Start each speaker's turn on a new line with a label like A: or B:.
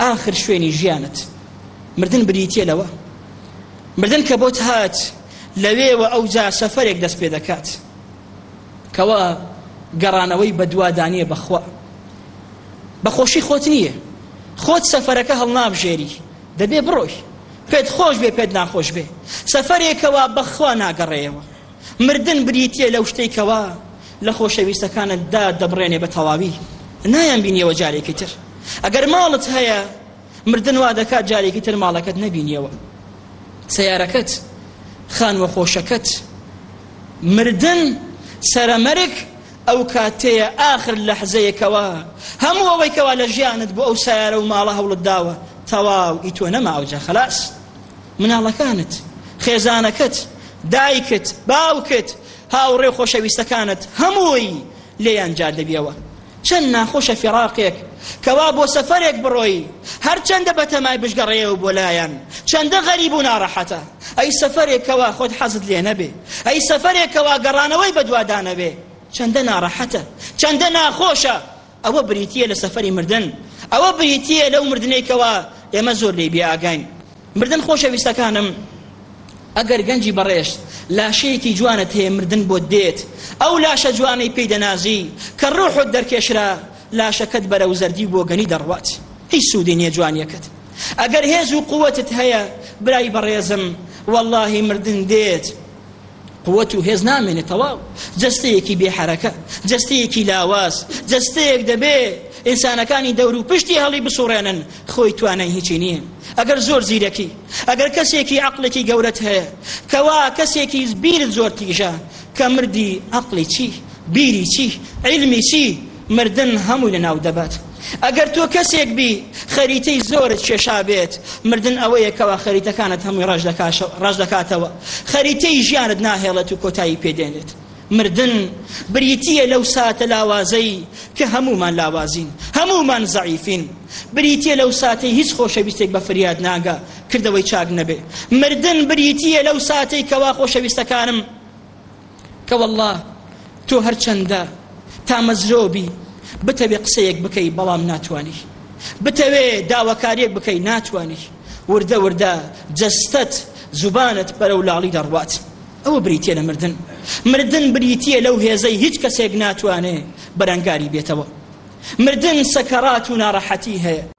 A: ئاخر شوێنی ژیانت مردن بریتیە لەوە مردن کە بۆت هات لەوێوە ئەو جا سەفەرێک دەست پێ دەکات کەوا گەڕانەوەی بەدوادانە بەخوا بەخۆشی خۆت نییە خۆت سەفەرەکە هەڵنابژێری دەبێ بڕۆی پێت خۆش بێ پێت ناخۆش بێ سەفەرێکەوە بەخوا ناگەڕێەوە مردن بریتییە لەو شتەی کەوا لە خۆشەویستەکانتدا دەبڕێنێ بە تەواوی نایان بینیەوە جارێکی تر ئەگەر ماڵت هەیە مردن وا دەکات جارێکی تر ماڵەکەت نەبینیەوە سیارەکەت خانوە خۆشەکەت مردن سەرەمەرگ ئەو کاتەیە ئاخر لە حزەیەکەوە هەموو ئەوەی کەوا لە ژیانت بۆ ئەو سیارە و ماڵە هەوڵت داوە تەواو ئی تۆ نەما ئەوجا خلاص مناڵەکانت، خێزانەکەت، دایکت، باوکت، هاوڕێ و خۆشەویستەکانت هەمووی لێیان جیا دەبیەوە. چەند ناخۆشە فیراقێک کەوا بۆ سەفەرێک بڕۆی هەرچەندە بەتەمای بشگەڕێیەوە بۆ لایان چەندە غەریب و ناڕەحەتە. ئەی سەفەرێک کەوا خۆت حەزت لێ نەبێ، ئەی سەفەرێک کەوا گەڕانەوەی بەدوادانەبێ چەندە ناڕەحەتە، چەندە ناخۆشە. ئەوە بریتییە لە سەفەری مردن، ئەوە بریتییە لەو مردنەی کەوا ئێمە زۆر لێی بێ ئاگاین. مردن خۆشەویستەکانم، ئەگەر گەنجی بەڕێز لاشەیەکی جوانت هەیە مردن بۆت دێت، ئەو لاشە جوانەی پێی دەنازی، کە ڕوحت دەرکێشرا لاشەکەت بەرەو زەردی و بۆگەنی دەڕوات، هیچ سوودی نییە جوانییەکەت ئەگەر هێز و قوتت هەیە، برای بەڕێزم وەڵاهی مردن دێت، قوت و هێز نامێنێ تەواو جەستەیەکی بێ حەرەکە جەستەیەکی لاواز جەستەیەک دەبێ ئینسانەکانی دەور و پشتی هەڵی بسوڕێنن خۆی توانای هیچی نییە ئەگەر زۆر زیرەکی ئەگەر کەسێکی عقلێکی گەورەت هەیە کەوا کەسێکی بیرت زۆر تیژە کە مردی عقلی چی بیری چی علمی چی مردن هەمووی لە ناو دەبات ئەگەر تۆ کەسێک بی خەریتەی زۆرت کێشابێت، مردن ئەوەیە کەوا خەریتەکانت هەمووی ڕەشدەکاتەوە، خەریتەی ژیانت ناهێڵێت و کۆتایی پێدێنێت. مردن بریتییە لەو ساتە لاوازەی کە هەموومان لاوازین، هەموومان زەعیفین. بریتییە لەو ساتەی هیچ خۆشەویستێک بە فریاد ناگا کردەوەی چاک نەبێت. مردن بریتییە لەو ساتەی کەوا خۆشەویستەکانم، کە واللە تۆ هەرچەندە تامەزرۆ بی بتەوێ قسەیەک بکەی بەڵام ناتوانی بتەوێ داواکاریەک بکەی ناتوانی وردە وردە جەستەت زوبانت بەرەو لاڵی دەڕوات ئەوە بریتە لە مردن مردن بریتە لەو هێزەی هیچ کەسێک ناتوانێ بەرەنگاری بێتەوە مردن سەکەرات و ناڕەحەتی هەیە